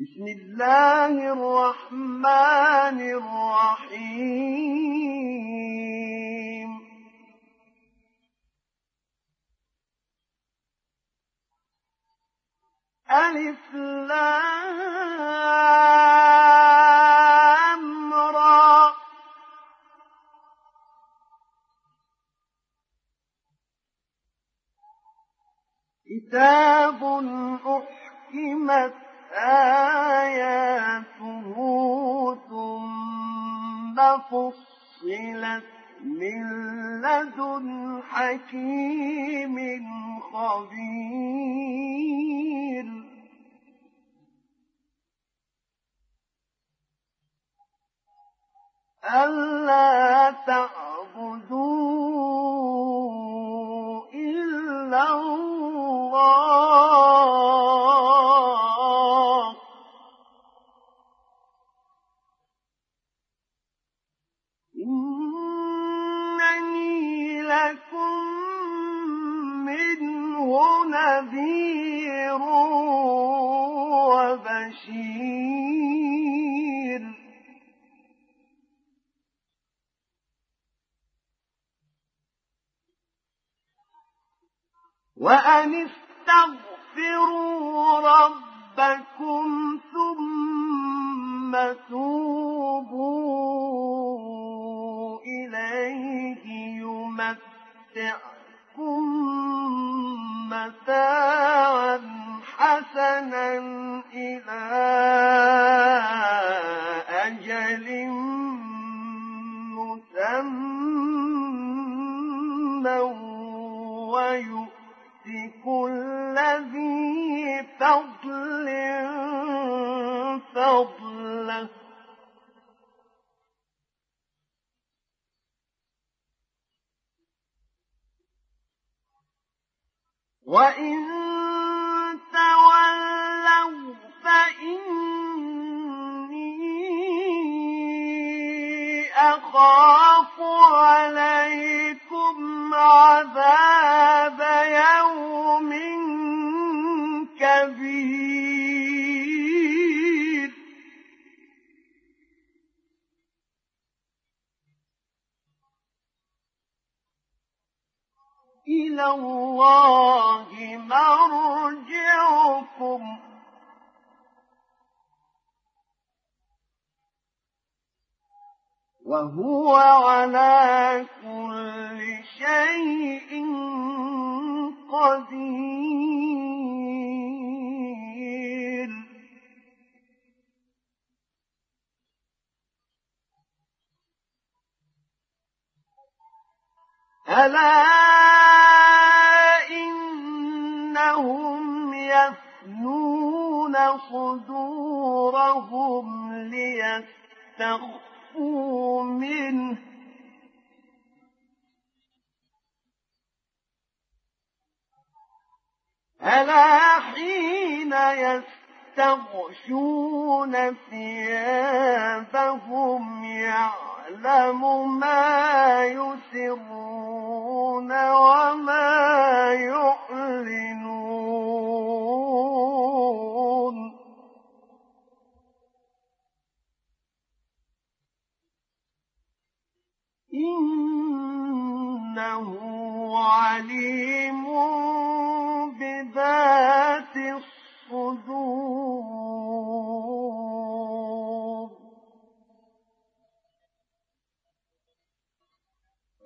بسم الله الرحمن الرحيم. ألف لام را. كتاب أحكمت آياته ثم فصلت من لدن حكيم خبير. ألا تعبدوا إلا الله. وأن استغفروا ربكم ثم توبوا إليه يمتعكم متاعا حسنا إلى أجل مسمى ويؤتي كل ذي فضل فضله. وإن تولوا فإني أخاف عليكم عذاب يوم كبير. إلى الله مرجعكم. وهو على كل شيء قدير. ألا إنهم يفنون صدورهم منه ألا حين يستغشون ثيابهم يعلم ما يسرون وما يعلنون إنه عليم بذات الصدور.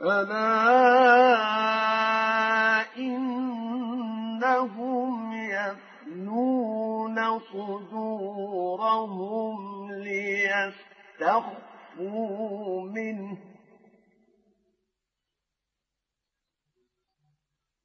ألا إنهم يفنون صدورهم ليستخفوا منه.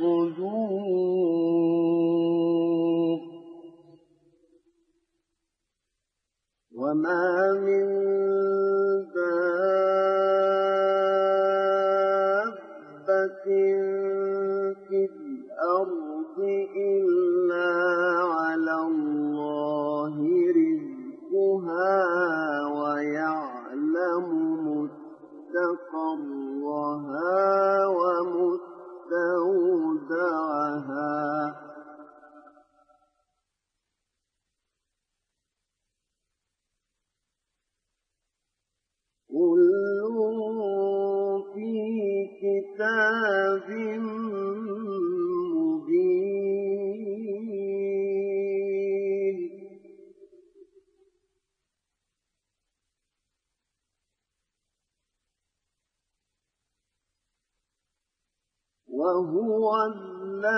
الصدور. وما من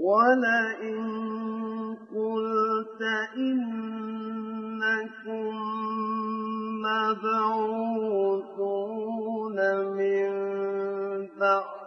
ولئن قلت إنكم مبعوثون من بعد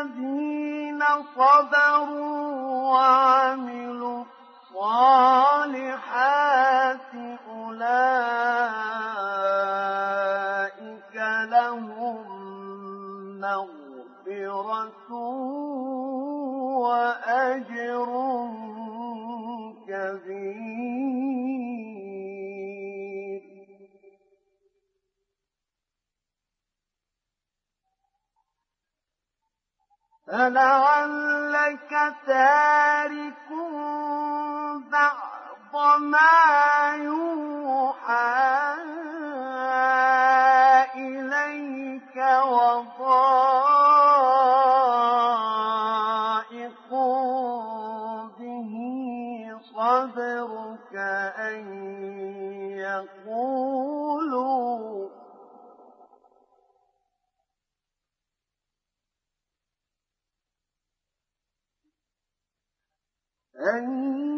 الذين صبروا وعملوا الصالحات أولئك لهم مغفرة وأجر فلعلك تارك بعض ما يوحى إليك وضار أن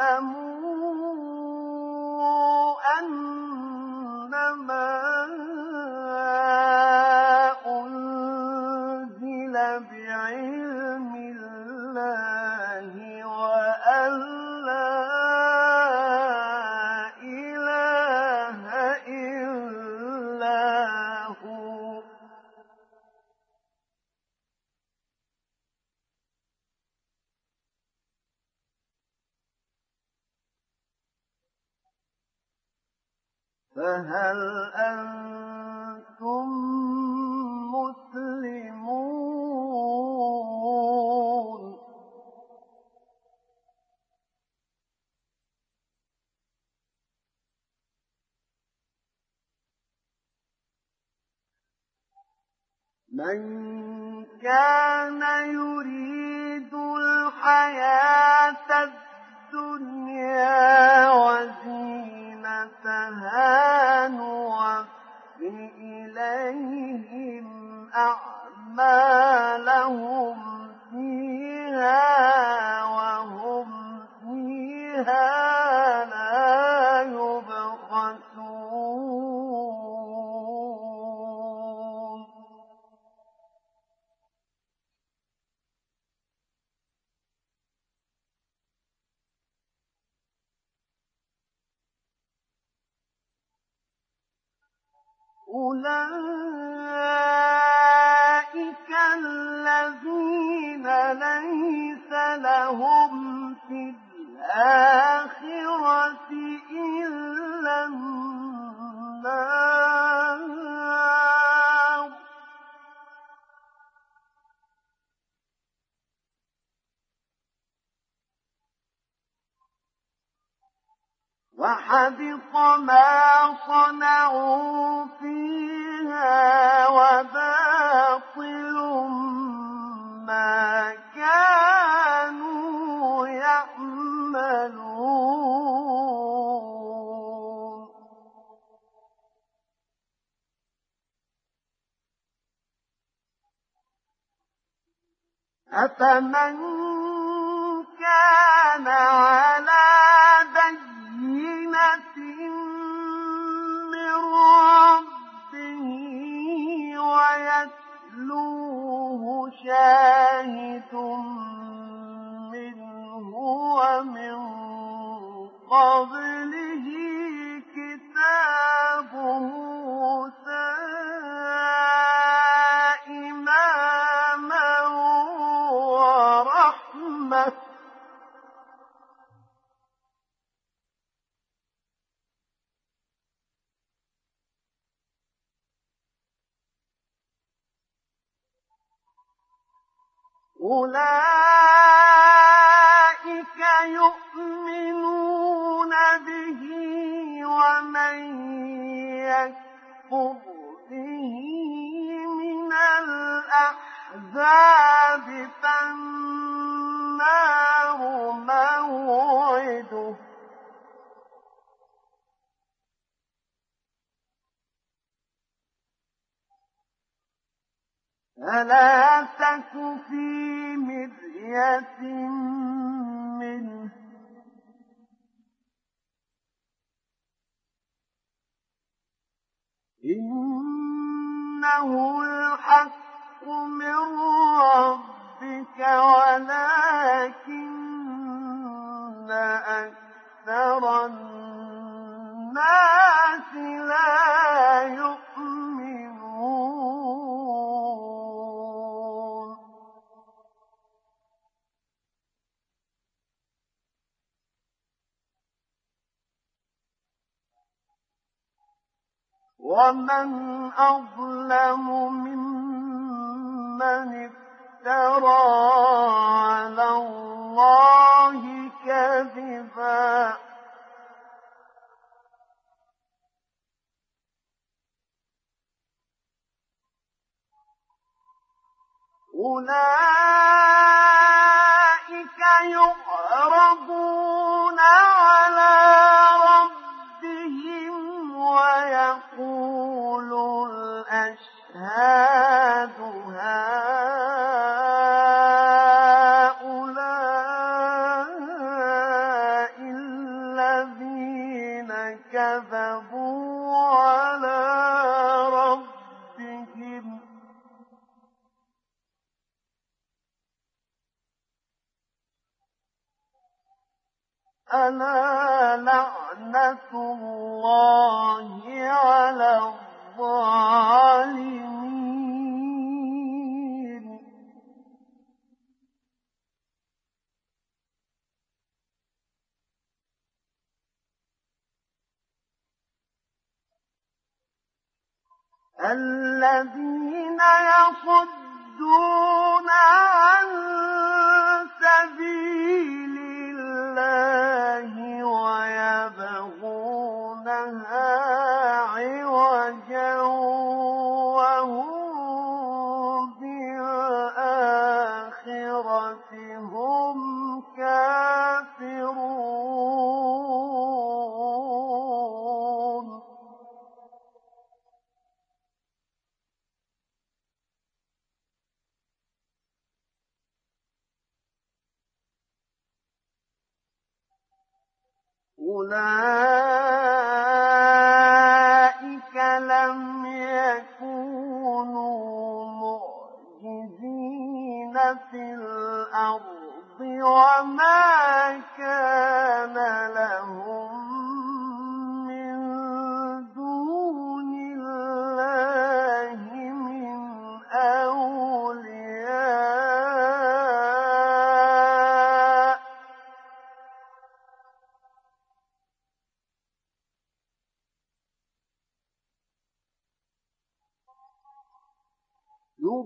يعلمون الأحزاب.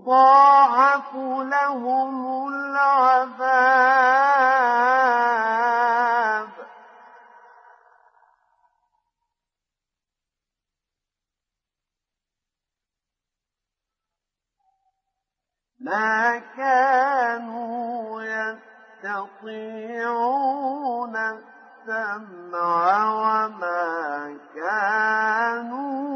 يضاعف لهم العذاب. ما كانوا يستطيعون السمع وما كانوا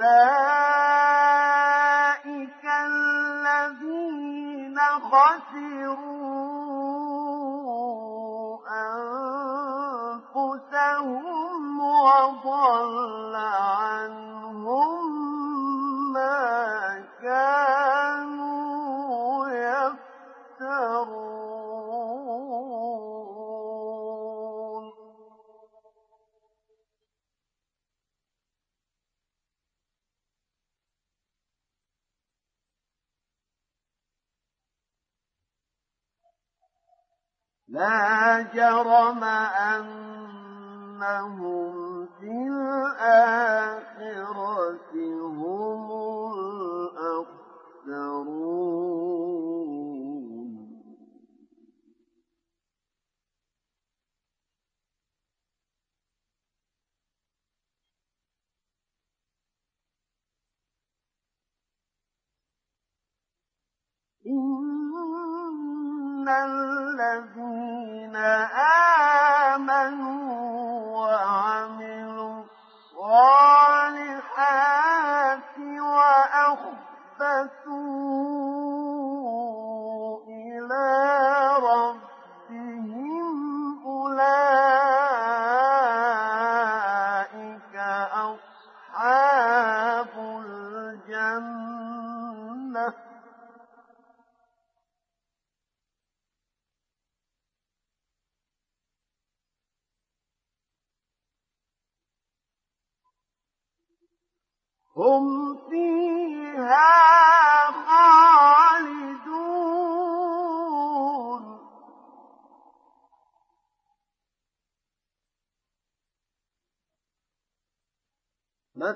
أولئك الذين خسروا أنفسهم وضل عنهم. لا جرم أنهم في الآخرة هم الأخسرون. إن الذين آمنوا وعملوا الصالحات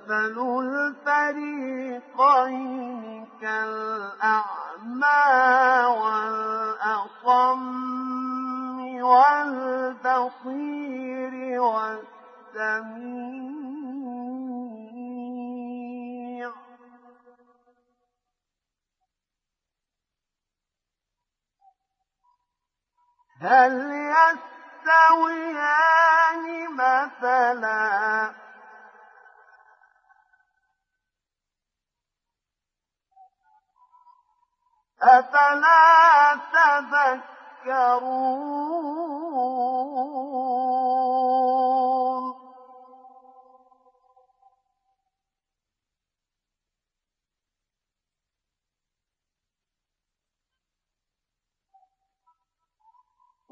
مثل الفريقين كالأعمى والأصم والبصير والسميع. هل يستويان مثلا أفلا تذكرون؟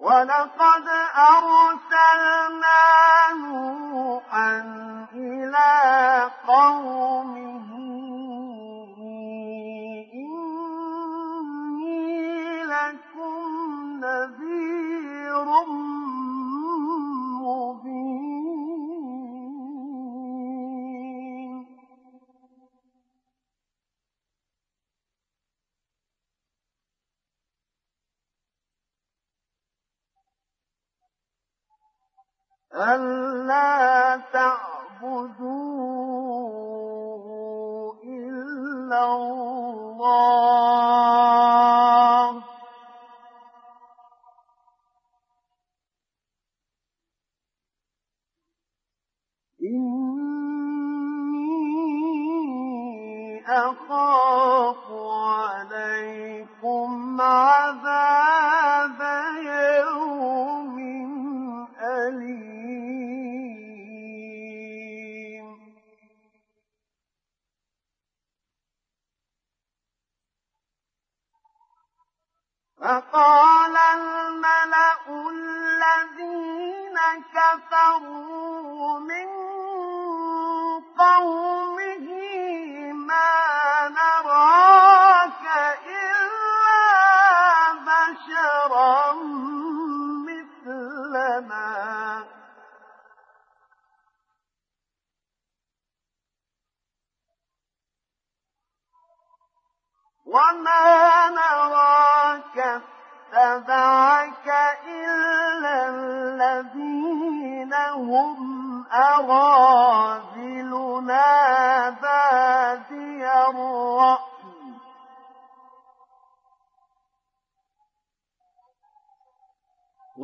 ولقد أرسلنا نوحا إلى قومه ألا تعبدوا إلا الله فقال الملأ الذين كفروا من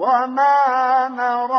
وما نرى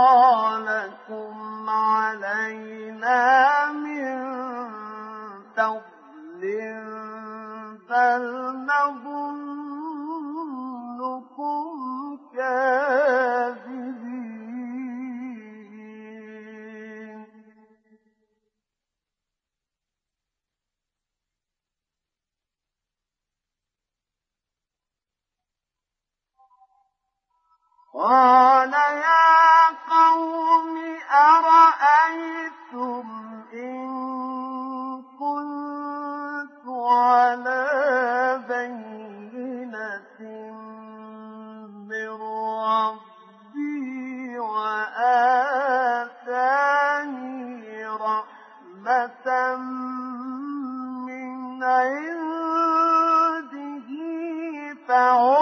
عنده فعميت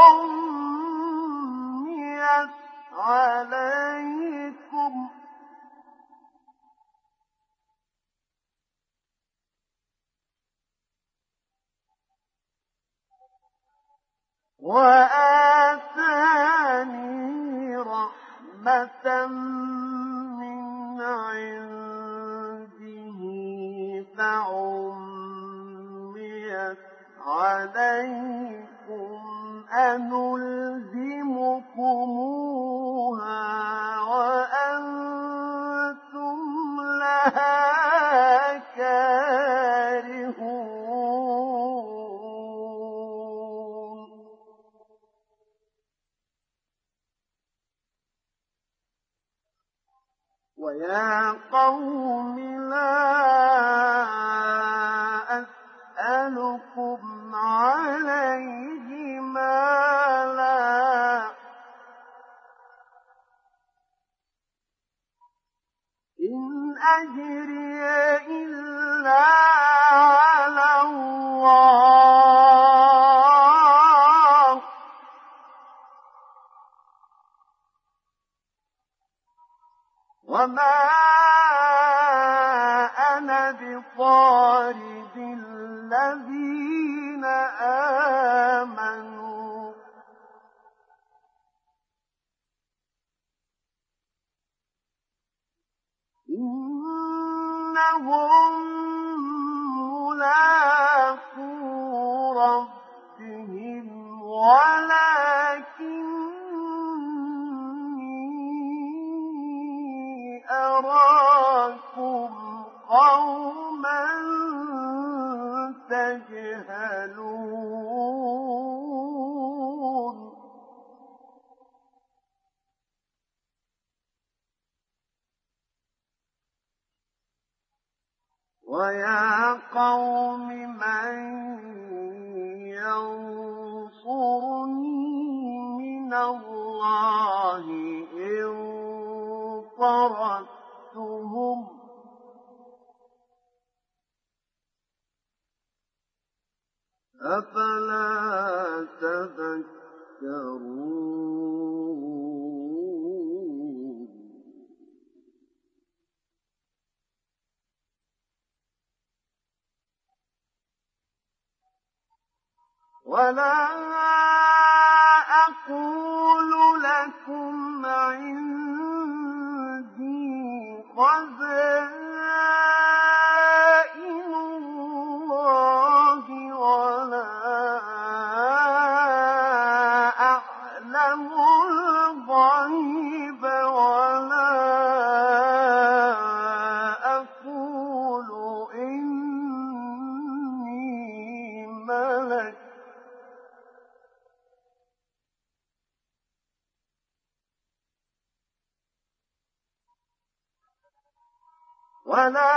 ولا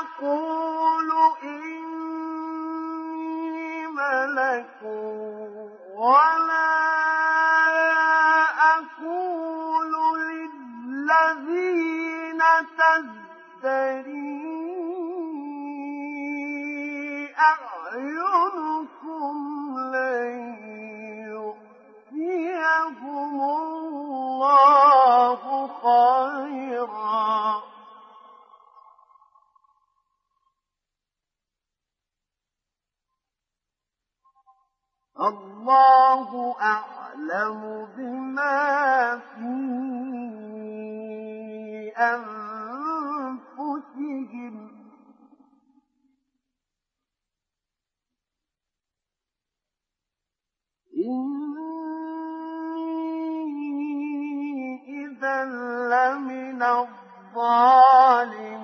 أقول إني ملك ولا الله أعلم بما في أنفسهم. إني إذا لمن الظالمين.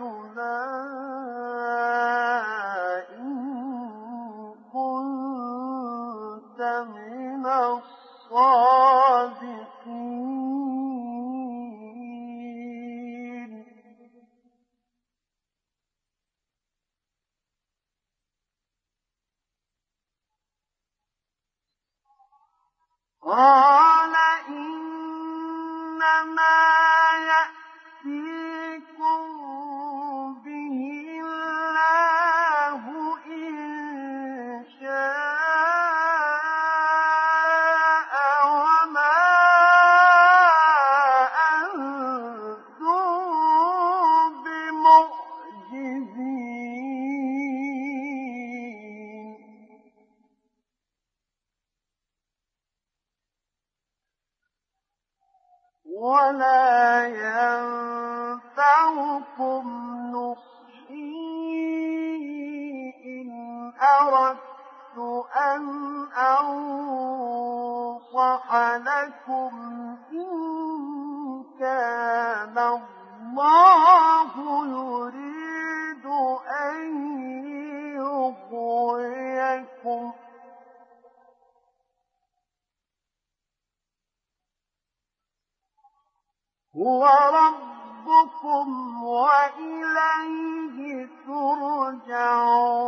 Oh. هو ربكم وإليه ترجعون.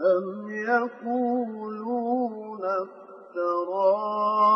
أم يقولون افتراه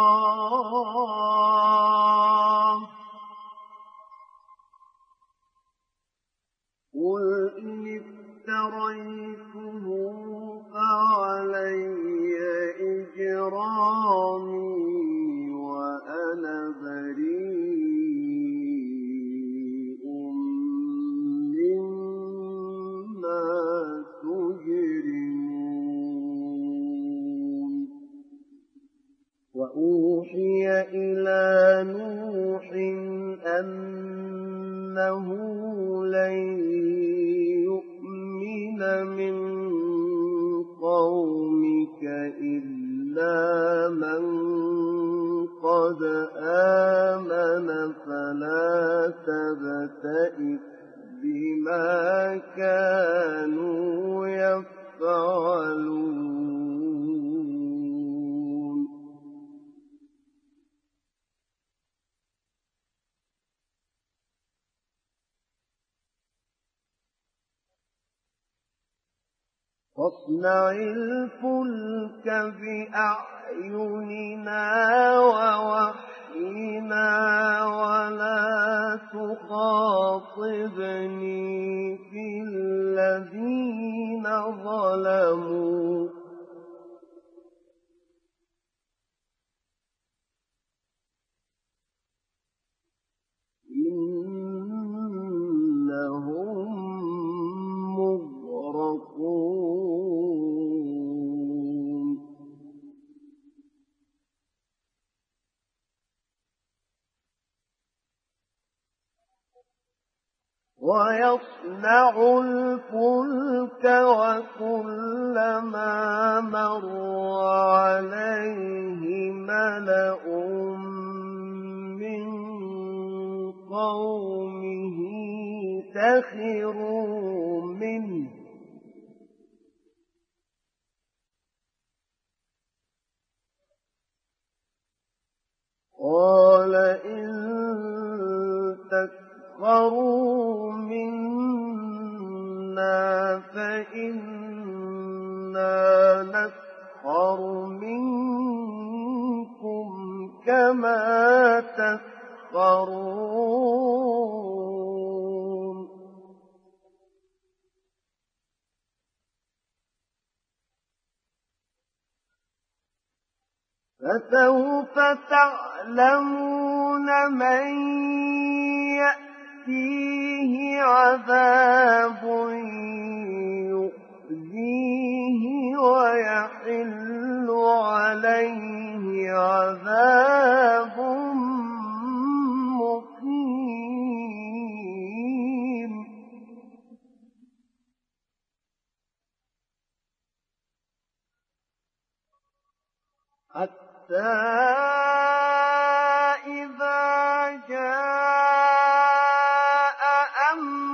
أم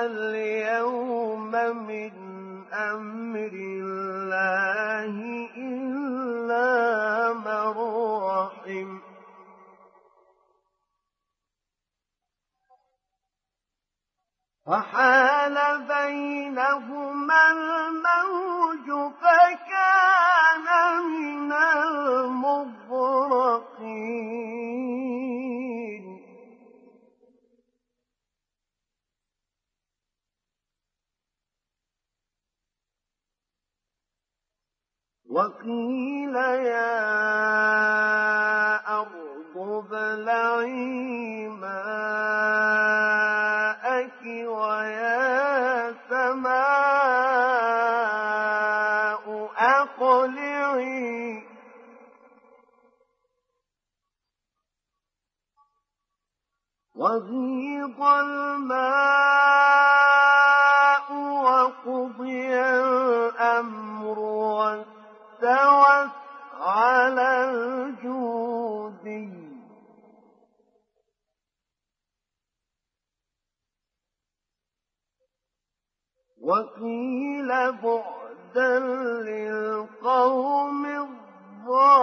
اليوم من أمر الله إلا من رحم. وحال بينهما الموج فكان من المغرقين. وقيل يا أرض ابلعي ماءك ويا سماء أقلعي. وغيض الماء وقضي الأمر واستوت على الجود. وقيل بعدا للقوم الظالمين.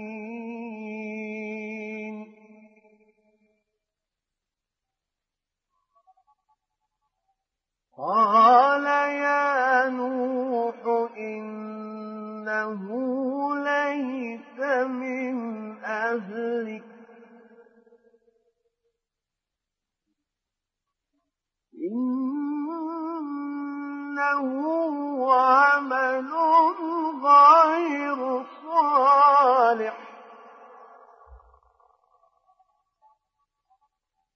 قال يا نوح إنه ليس من أهلك. إنه عمل غير صالح.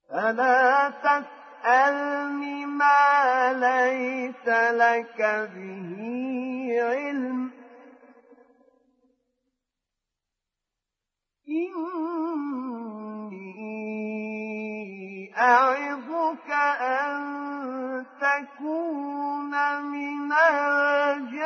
فلا تسألني ما ليس لك به علم إني أعظك أن تكون من الجاهلين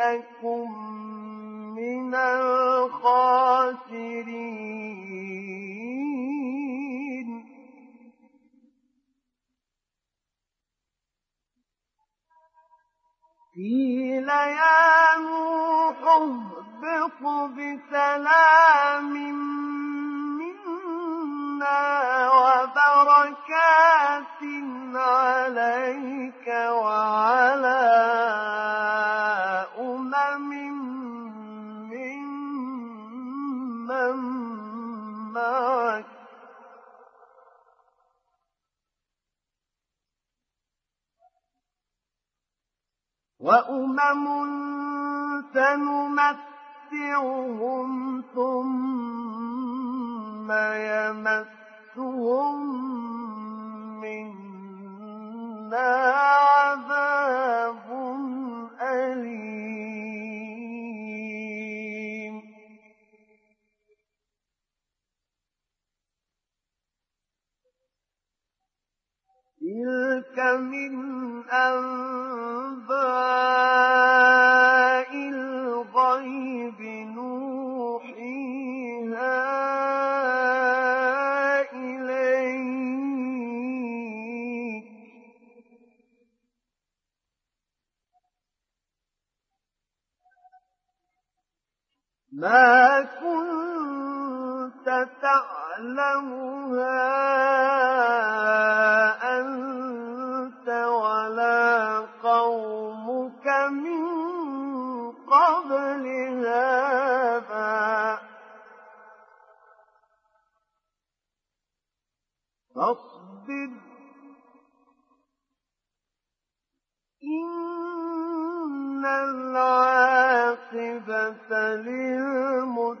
أكن من الخاسرين قيل يا نوح اهبط بسلام منا وبركات عليك وعلى وأمم سنمتعهم ثم يمسهم منا عذاب أليم تلك من أنباء الغيب نوحيها إليك. ما كنت تعلمها قومك من قبل هذا. فاصبر. إن العاقبة للمتقين.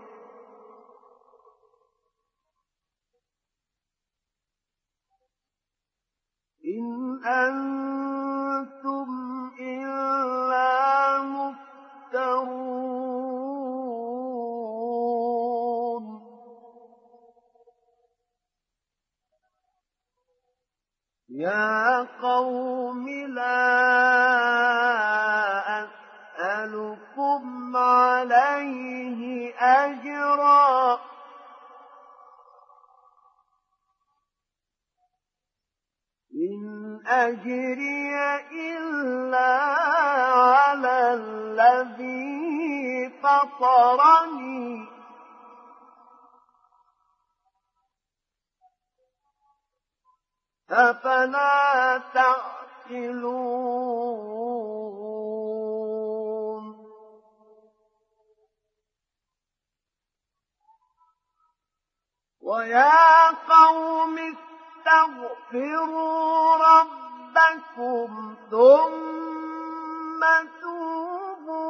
إِنْ أَنتُمْ إِلَّا مُفْتَرُونَ. يَا قَوْمِ لَا أَسْأَلُكُمْ عَلَيْهِ أَجْرًا. أَجْرِيَ إِلَّا عَلَى الَّذِي فَطَرَنِي. أَفَلَا تَعْقِلُونَ؟ وَيَا قَوْمِ اسْتَغْفِرُوا رَبَّكُمْ ثُمَّ تُوبُوا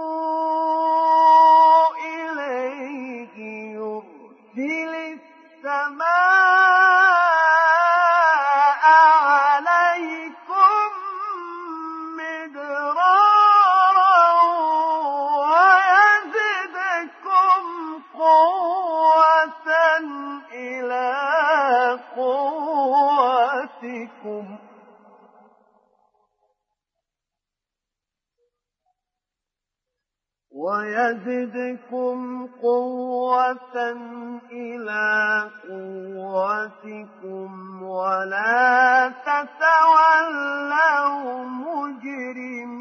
إِلَيْهِ يُرْسِلِ السَّمَاءَ قُوَّتِكُمْ وَيَزِدْكُمْ قُوَّةً إِلَىٰ قُوَّتِكُمْ وَلَا تَتَوَلَّوْا مُجْرِمِينَ.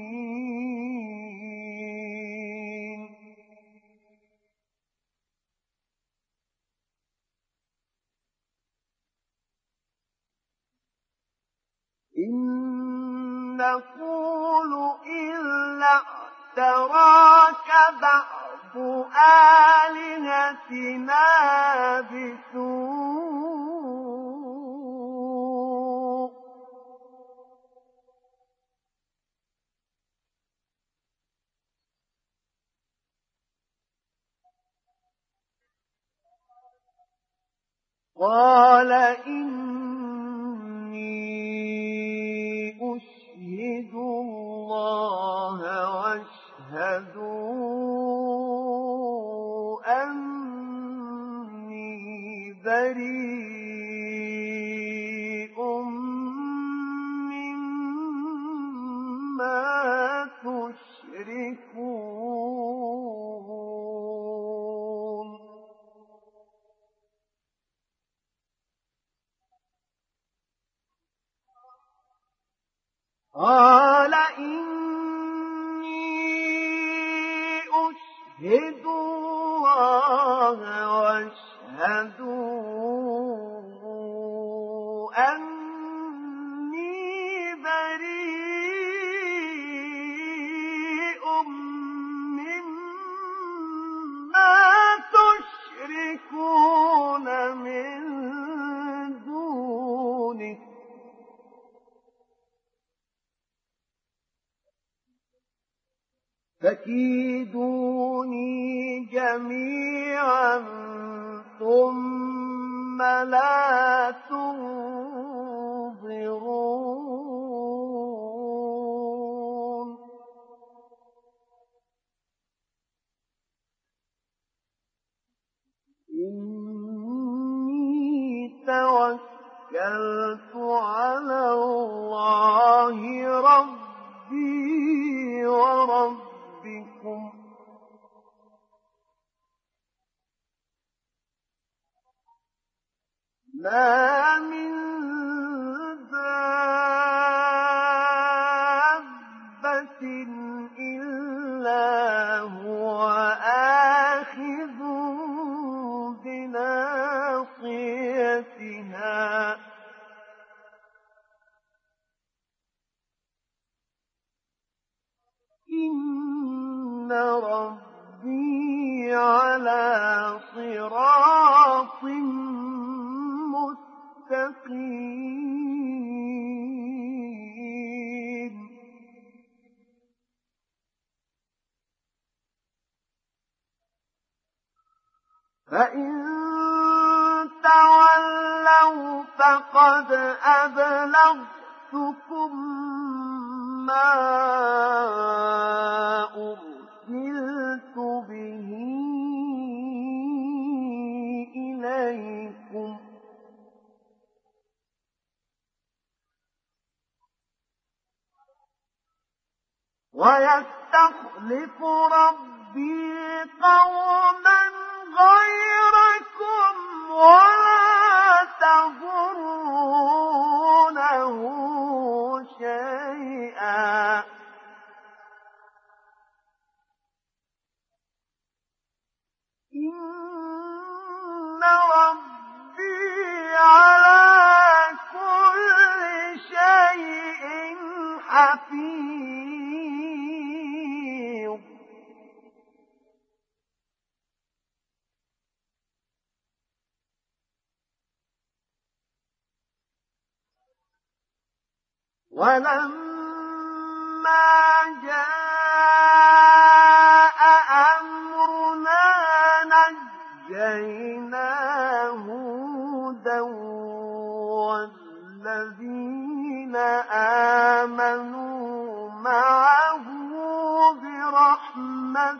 إِن نَّقُولُ إِلَّا اعْتَرَاكَ بَعْضُ آلِهَتِنَا بِسُوءٍ. قَالَ إِنِّي أُشْهِدُ اللَّهَ وَاشْهَدُوا أَنِّي بَرِيءٌ قَالَ إِنِّي أُشْهِدُ والذين آمنوا معه برحمة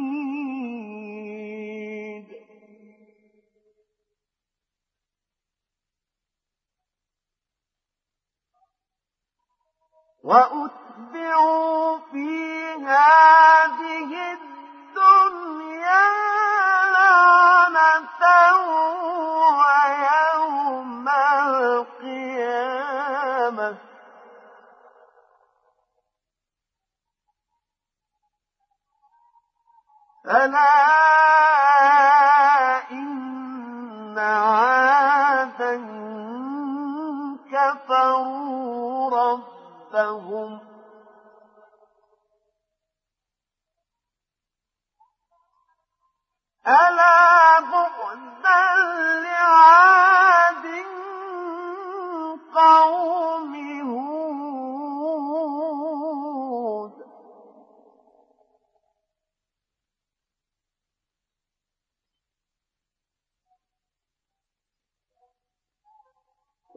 وأتبعوا في هذه الدنيا لعنة ويوم القيامة. ألا إن عادا كفروا ربهم ألا بعدا لعاد قوم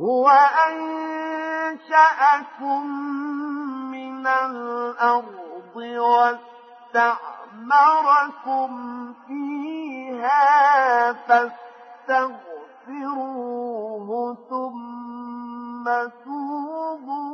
هو أنشأكم من الأرض واستعمركم فيها فاستغفروه ثم توبوا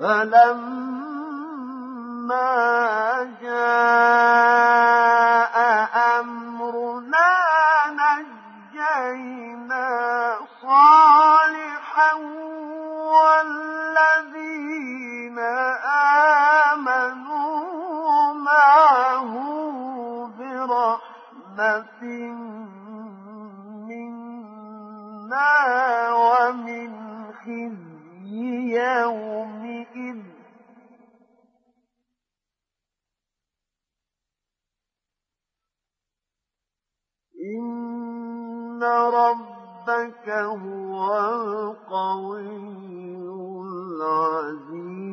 فلما جاء هو القوي العزيز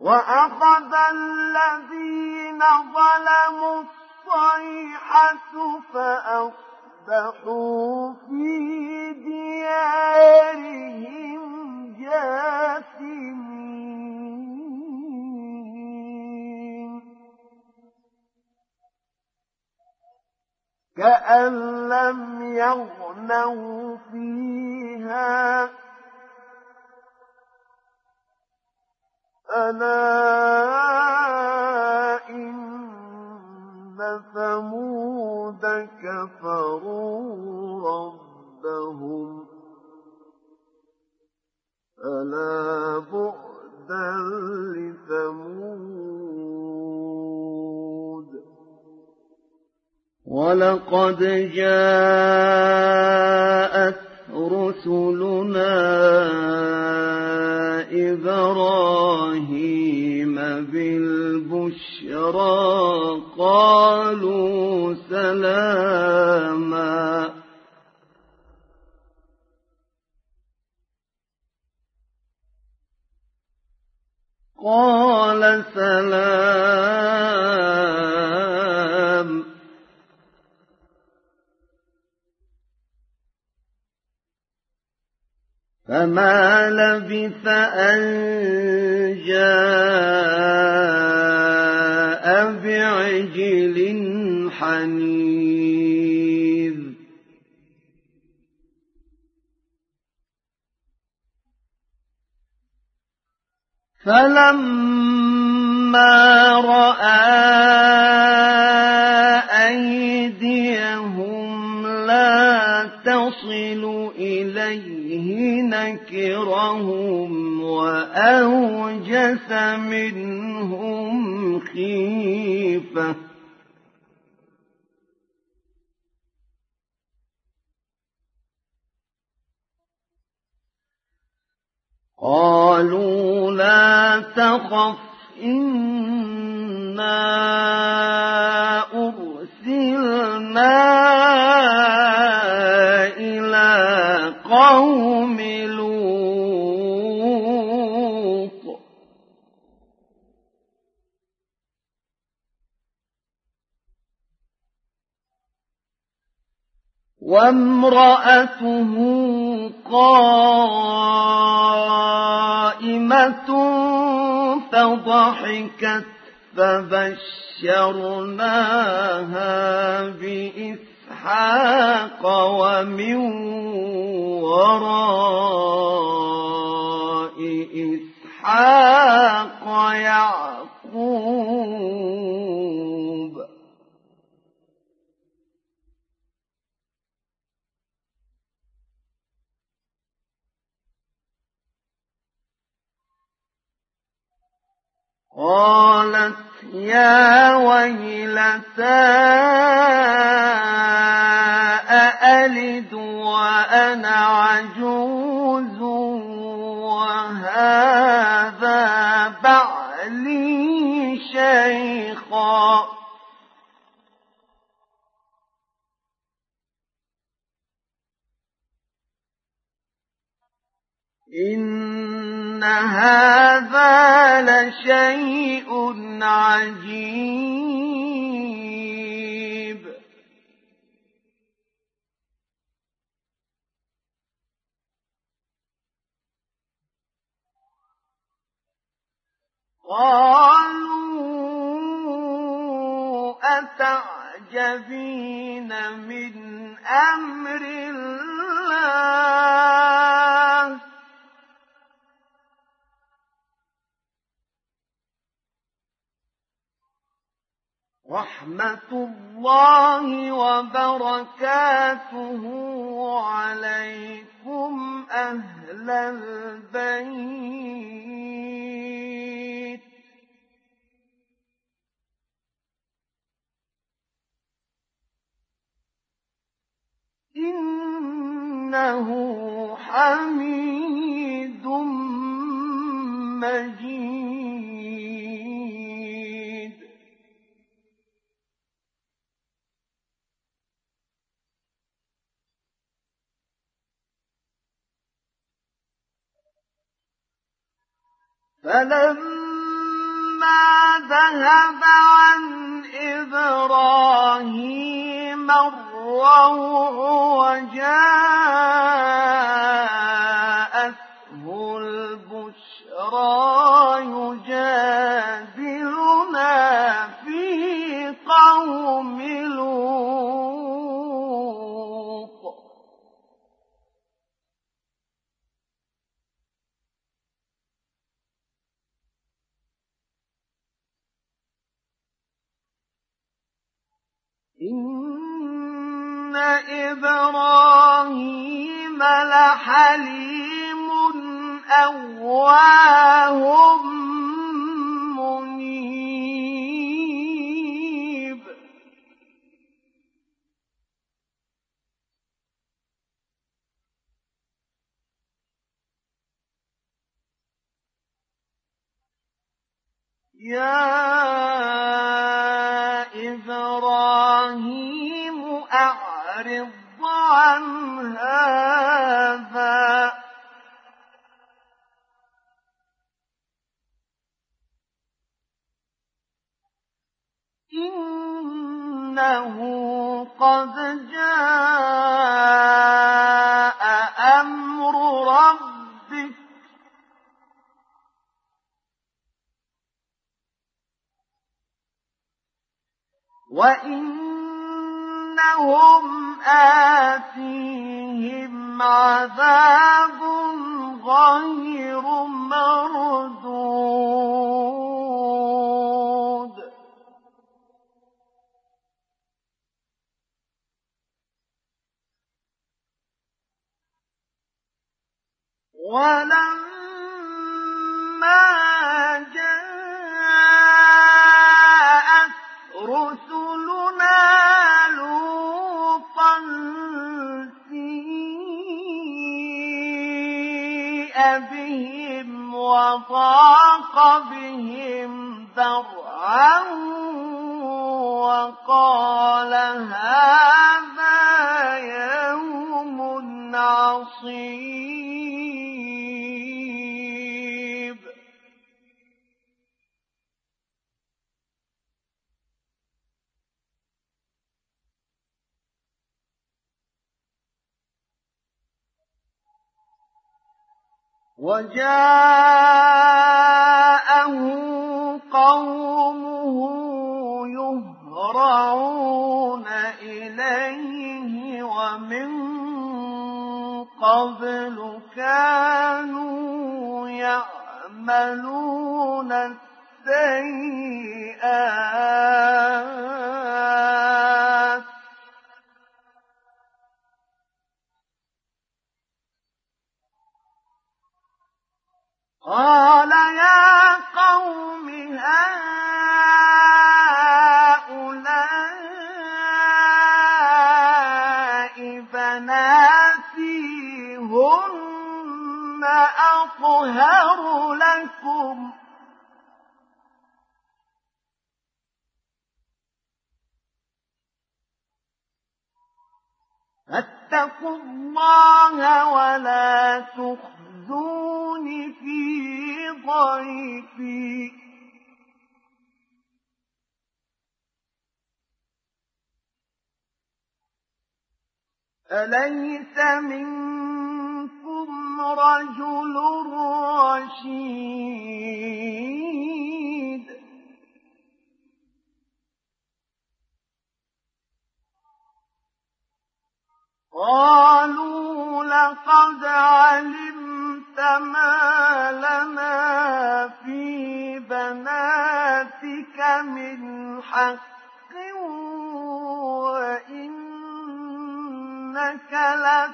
وأخذ الذين ظلموا الصيحة فأصبحوا في ديارهم جاثمين. كأن لم يغنوا فيها. ألا إن ثمود كفروا ربهم. ألا بعدا لثمود. ولقد جاءت رسلنا إبراهيم بالبشرى قالوا سلاما قال سلام فما لبث أن جاء بعجل حنيذ فلما رأى نكرهم وأوجس منهم خيفة قالوا لا تخف إنا أرسلنا إلى قوم لوط. وامرأته قائمة فضحكت فبشرناها بإسحاق ومن وراء إسحاق يعقوب. قالت يا ويلتى أألد وأنا عجوز وهذا بعلي شيخا. إن هذا لشيء عجيب قالوا أتعجبين من أمر الله رحمة الله وبركاته عليكم أهل البيت. إنه حميد مجيد. فلما ذهب عن إبراهيم الروع وجاءته أواه أطهر لكم. فاتقوا الله ولا تخزون في ضيفي. أليس منكم رجل رشيد. قالوا لقد علمت ما لنا في بناتك من حق وإنك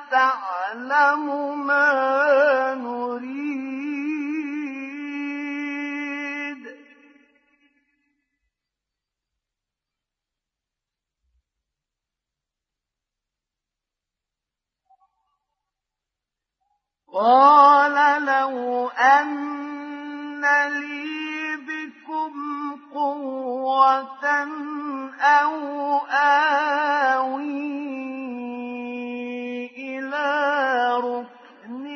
لتعلم ما نريد قال لو أن لي بكم قوة أو آوي إلى ركن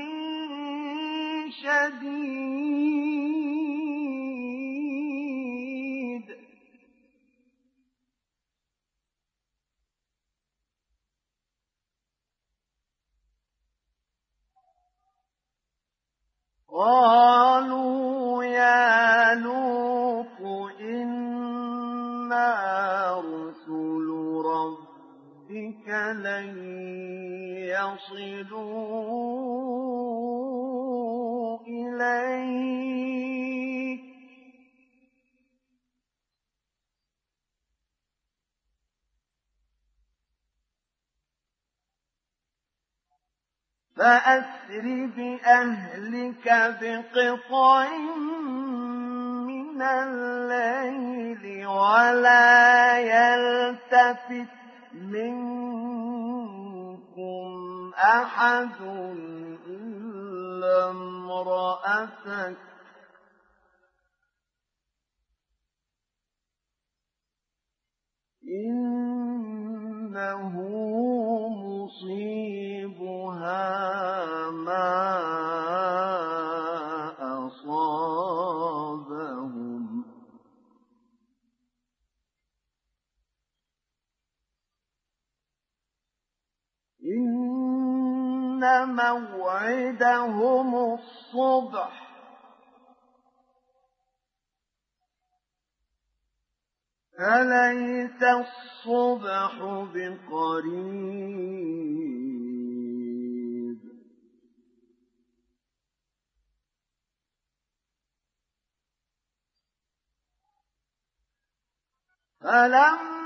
شديد. قالوا يا لوط إنا ربك لن يصلوا إليك فأسر بأهلك بقطع من الليل ولا يلتفت منكم أحد إلا امرأتك إنه مصيبها ما موعدهم الصبح. أليس الصبح بقريب؟ فلما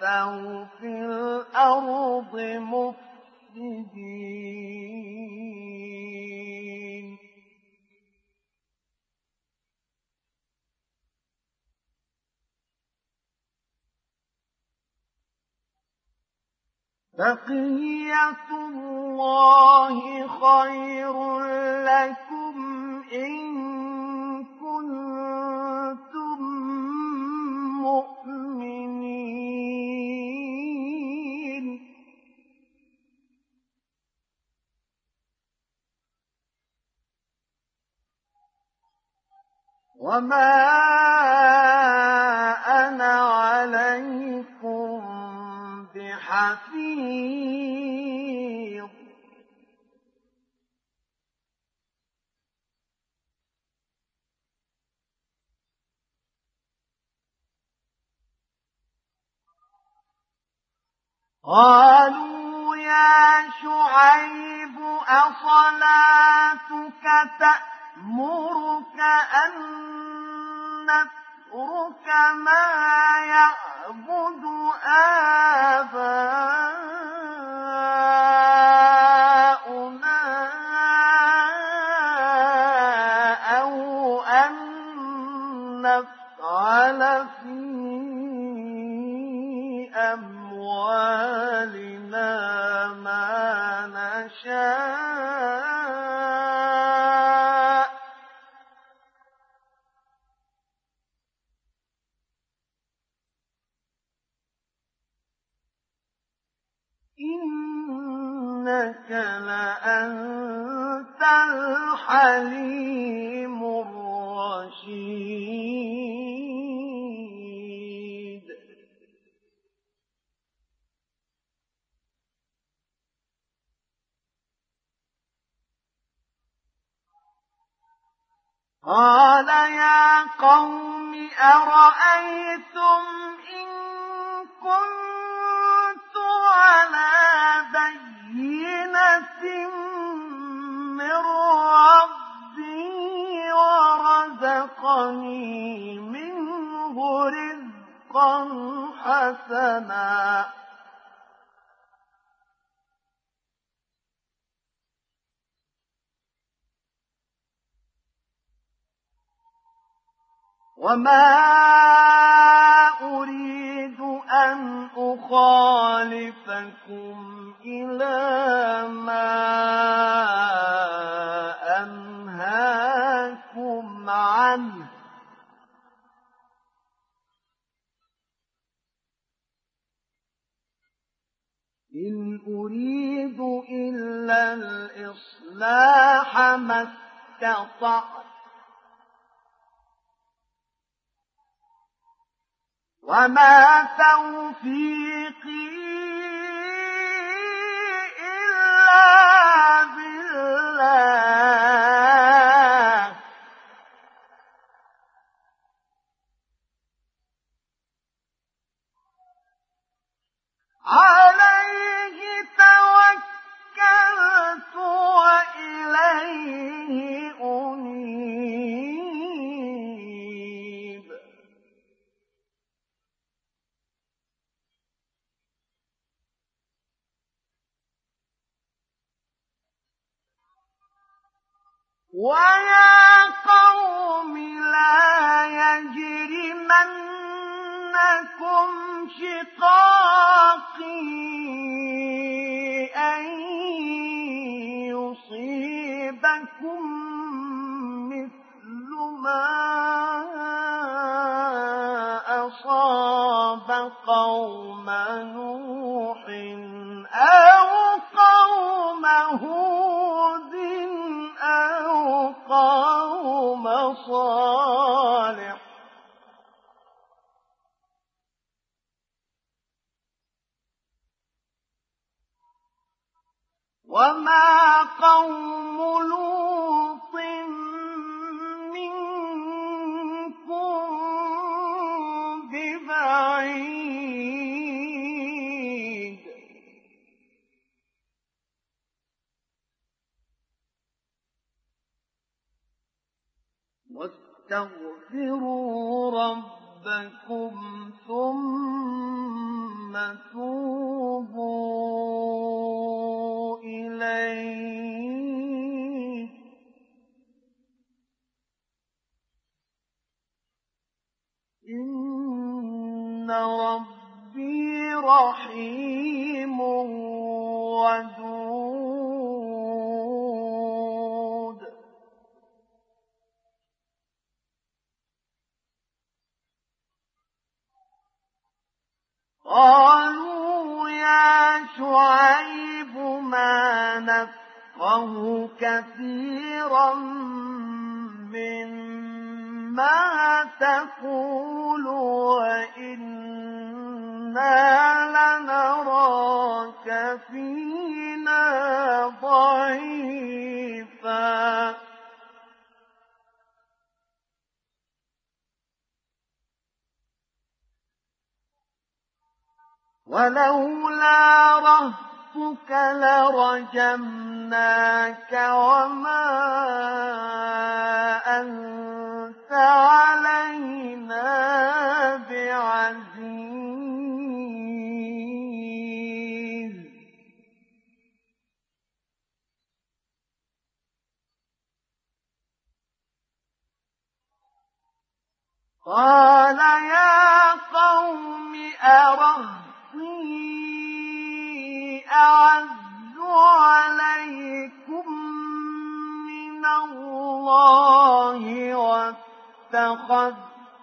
تعثوا في الأرض مفسدين. بقية الله خير لكم إن كنتم مؤمنين. وما أنا عليكم بحفيظ قالوا يا شعيب أصلاتك تأمرك أن نترك ما يعبد آباؤنا. الحليم الرشيد. قال يا قوم أرأيتم إن كنت على بينة من ربي ورزقني منه رزقا حسنا. وما أريد أن أخالفكم إلى ما أنهاكم عنه إن أريد إلا الإصلاح ما استطعت وما توفيقي إلا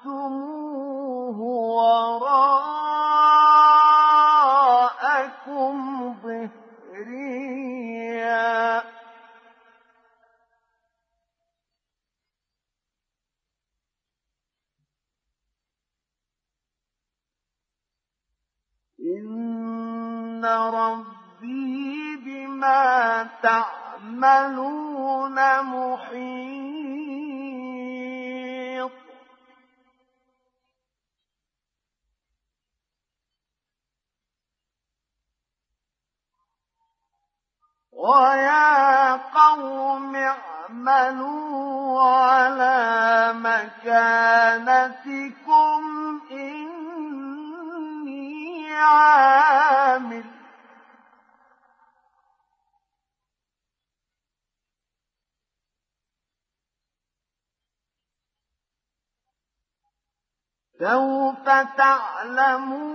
واتخذتموه وراءكم ظهريا. إن ربي بما تعملون محيط. ويا قوم اعملوا على مكانتكم إني عامل. سوف تعلمون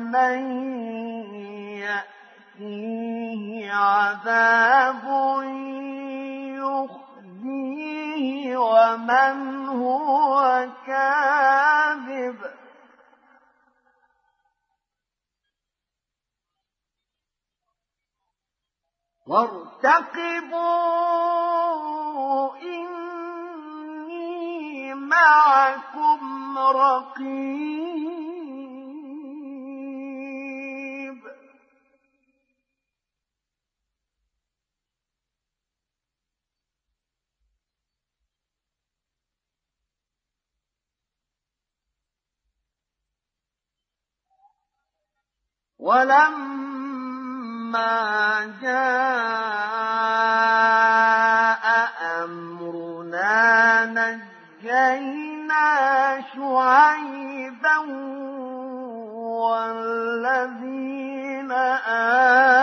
من يأتيه عذاب يخزيه ومن هو كاذب وارتقبوا إني معكم رقيب ولما جاء أمرنا نجينا شعيبا والذين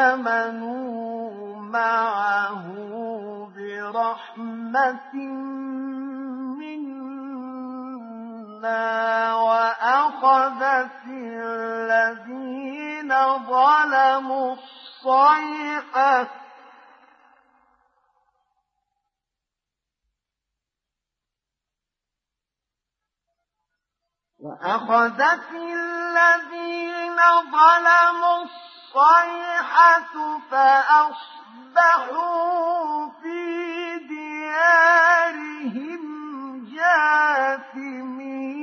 آمنوا معه برحمة منا وأخذت الذين ظلموا الصيحة. وأخذت الذين ظلموا الصيحة فأصبحوا في ديارهم جاثمين.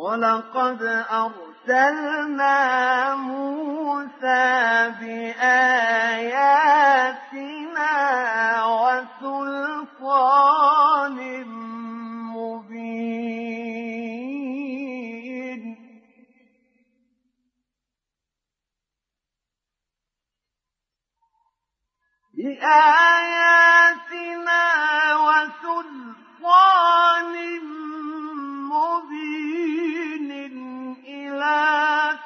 ولقد أرسلنا موسى بآياتنا وسلطان مبين. بآياتنا وسلطان مبين.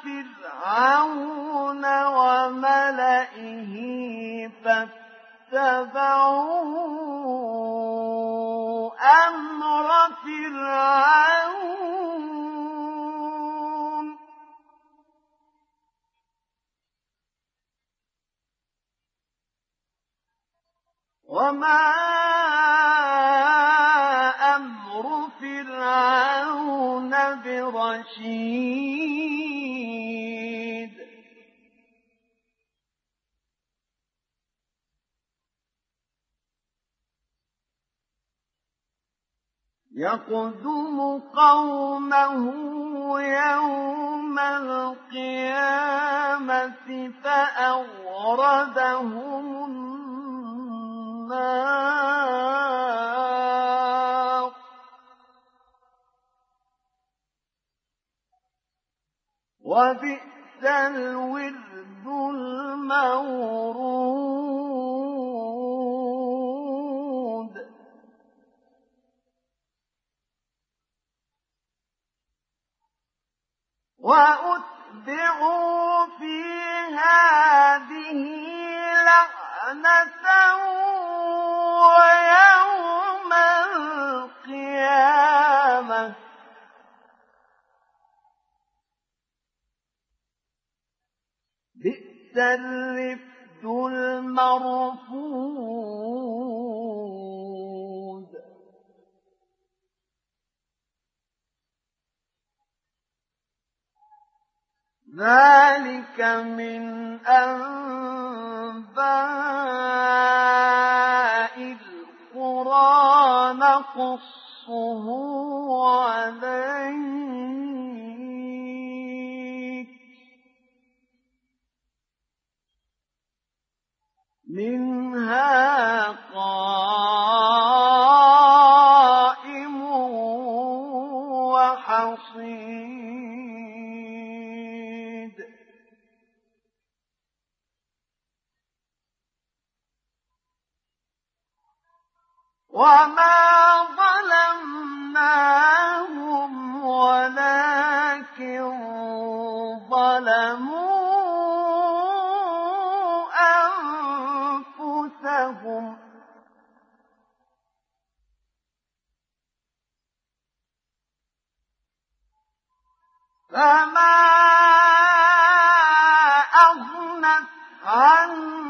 فرعون وملئه فاتبعوا أمر فرعون. وما برشيد يقدم قومه يوم القيامة فأوردهم النار وبئس الورد المورود. وأتبعوا في هذه لعنة ويوم القيامة. الرفد المرفود ذلك من أنباء القرى نقصه عليك منها قائم وحصيد. وما ظلمناهم ولكن ظلموا أنفسهم فما أغنت عنهم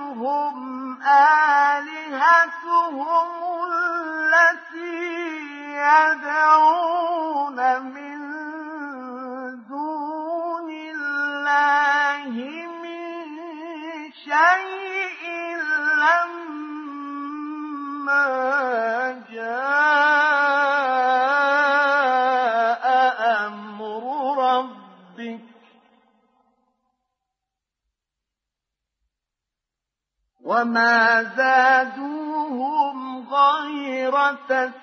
وما زادوهم غير تتبيب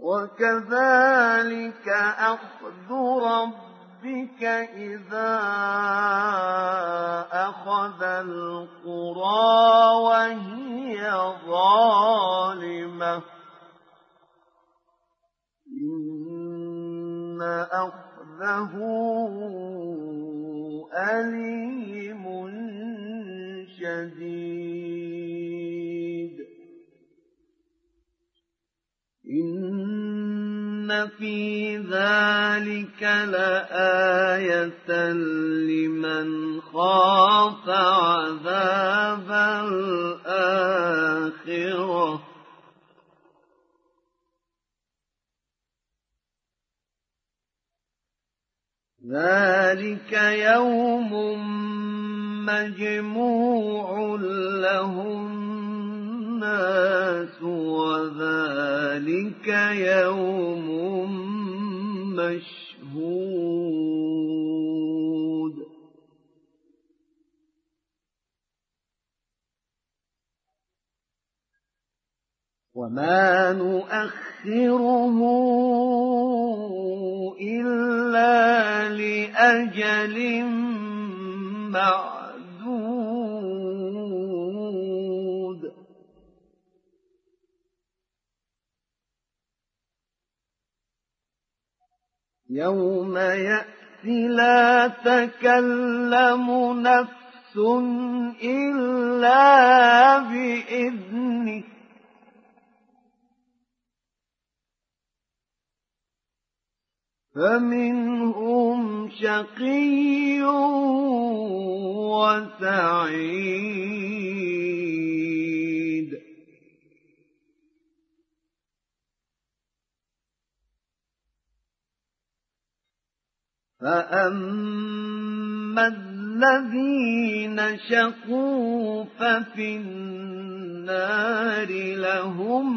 وكذلك أخذ ربك إذا أخذ القرى وهي ظالمة. إن ربه أليم شديد إن في ذلك لآية لمن خاف عذاب الآخرة ذلك يوم مجموع له الناس وذلك يوم مشهود وما نؤخره إلا لأجل معدود يوم يأتي لا تكلم نفس إلا بإذنه فمنهم شقي وسعيد. فأما الذين شقوا ففي النار لهم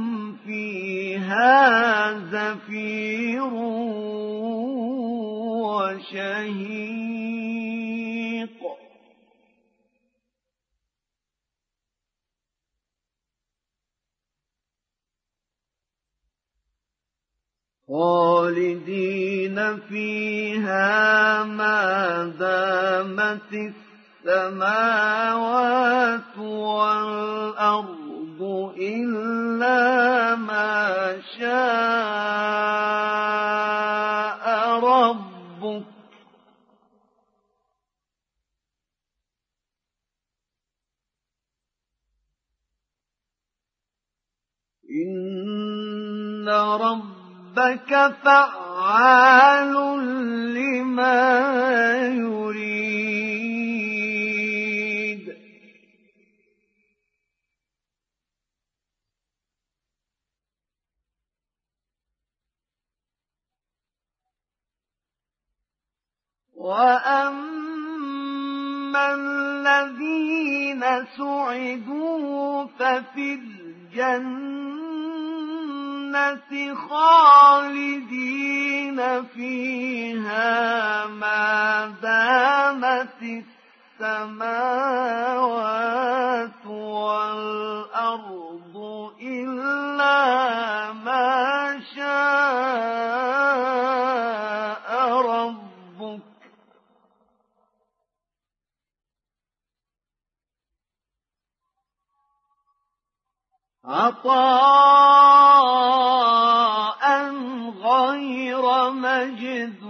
فيها زفير وشهيق. خالدين فيها ما دامت السماوات والأرض إلا ما شاء ربك إن ربك فعال لما يريد. وأما الذين سعدوا ففي الجنة خالدين فيها ما دامت السماوات والأرض إلا ما شاء ربك عطاء غير مجذوذ.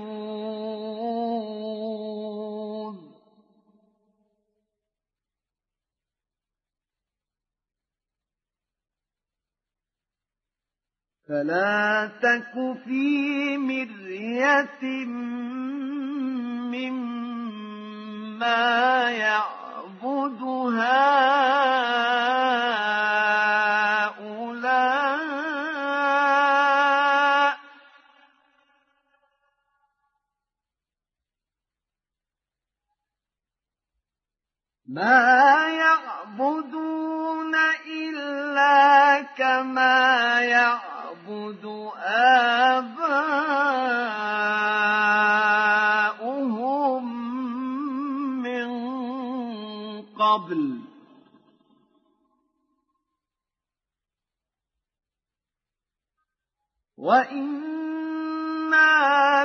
فلا تك في مرية مما يعبد هؤلاء ما يعبدون إلا كما يعبد آباؤهم من قبل. وإنا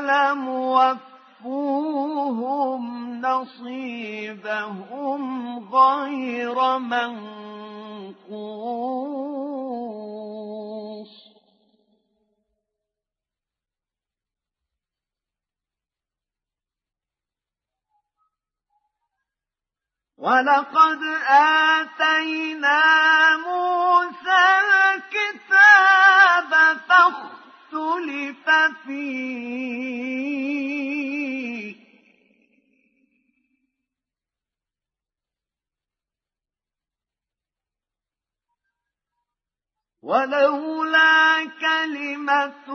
لموفوهم نصيبهم غير منقوص. ولقد آتينا موسى الكتاب فاختلف فيه. ولولا كلمة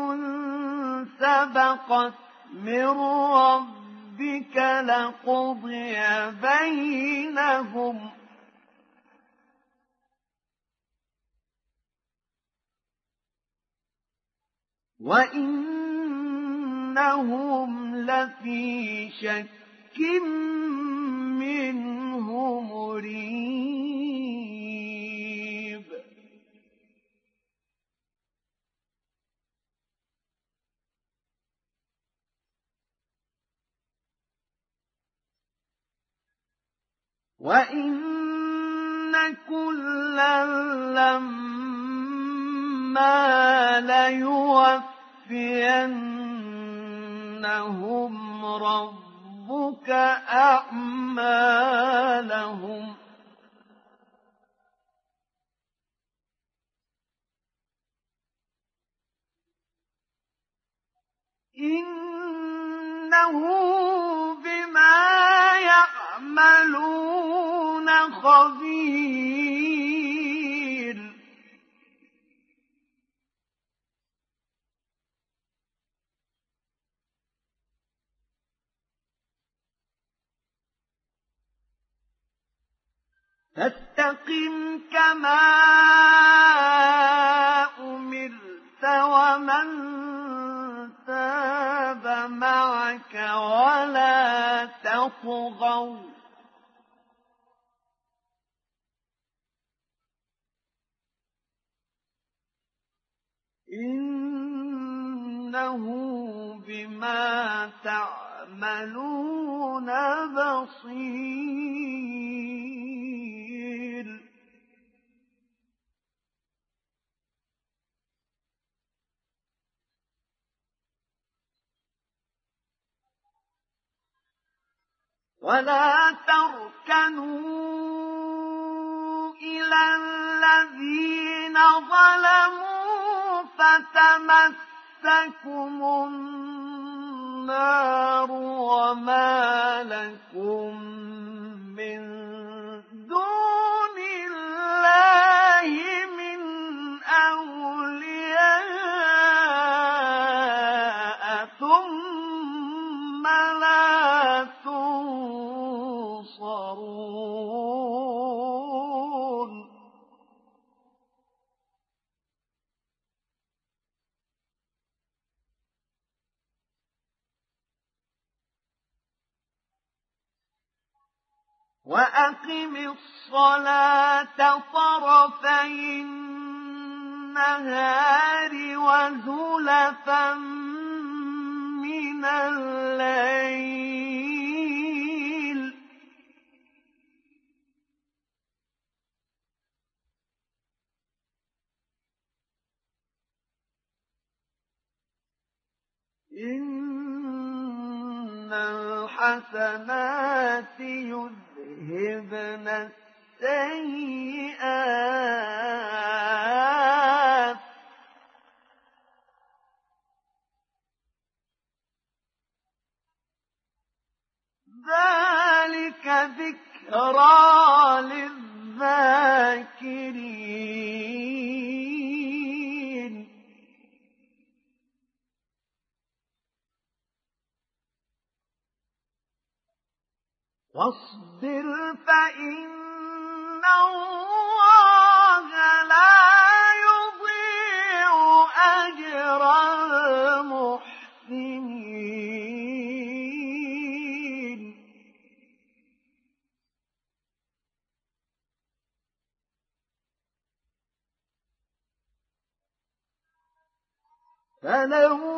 سبقت من ربك لقضي بينهم. وإنهم لفي شك منه مريب. وإن كلا لما ليوفينهم ربك أعمالهم إنه بما يعملون خبير. فاستقم كما أمرت ومن تاب معك ولا تطغوا إنه بما تعملون بصير ولا تركنوا إلى الذين ظلموا فتمسكم النار وما لكم من دون الله وأقم الصلاة طرفي النهار وزلفا من الليل. إن الحسنات يذهبن السيئات ذلك ذكرى للذاكرين واصبر فلولا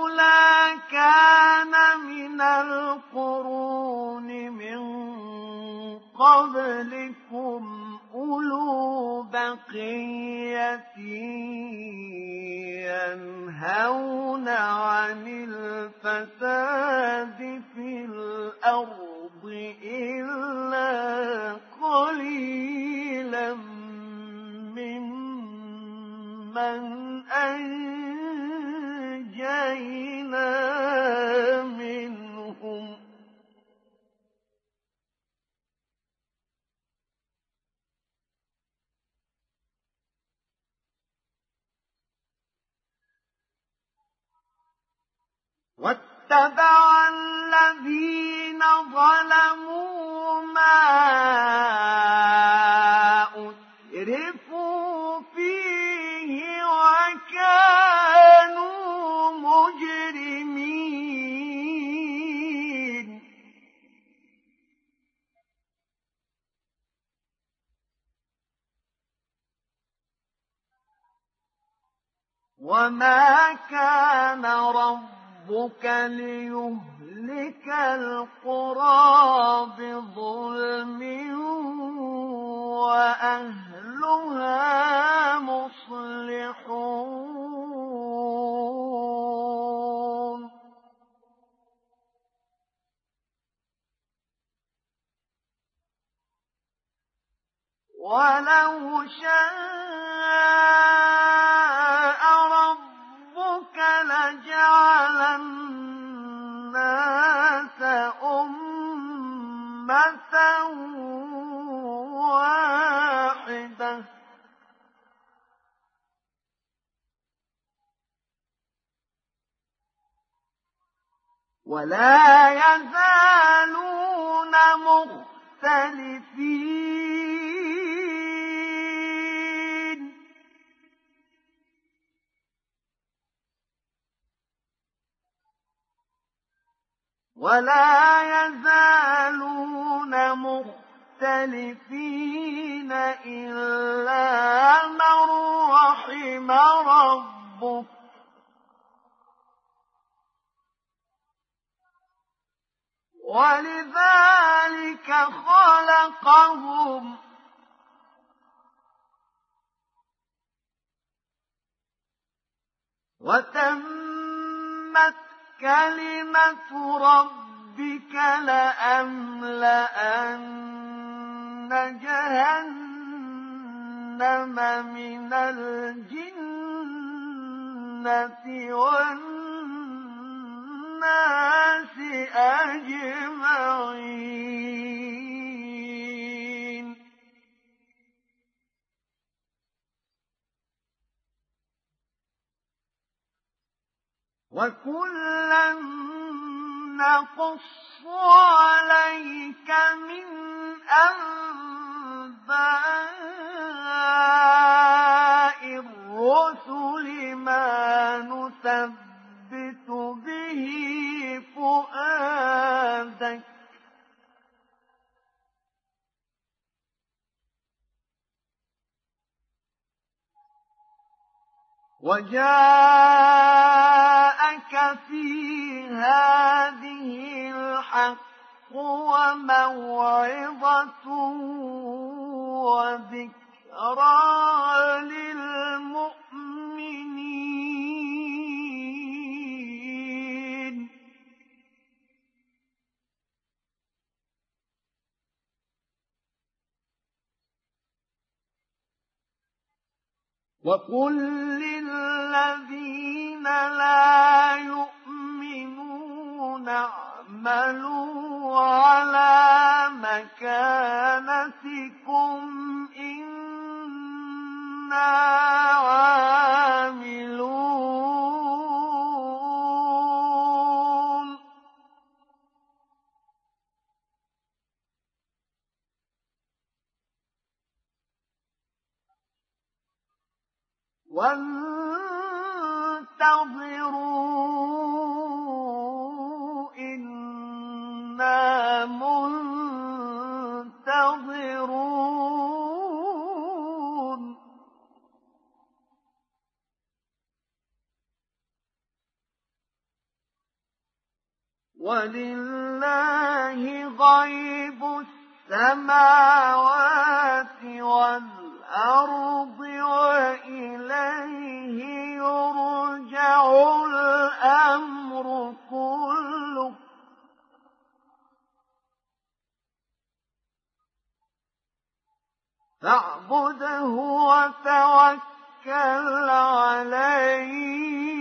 ولذلك خلقهم. وتمت كلمة ربك لأملأن جهنم من الجنة والناس أجمعين. وكلا نقص عليك من أنباء الرسل ما نثبت فؤادك. وجاءك في هذه الحق وموعظة وذكرى للمؤمنين. وقل للذين لا يؤمنون اعملوا على مكانتكم إنا عاملون وانتظروا إنا منتظرون ولله غيب السماوات والأرض وإليه يرجع الأمر كله. فاعبده وتوكل عليه.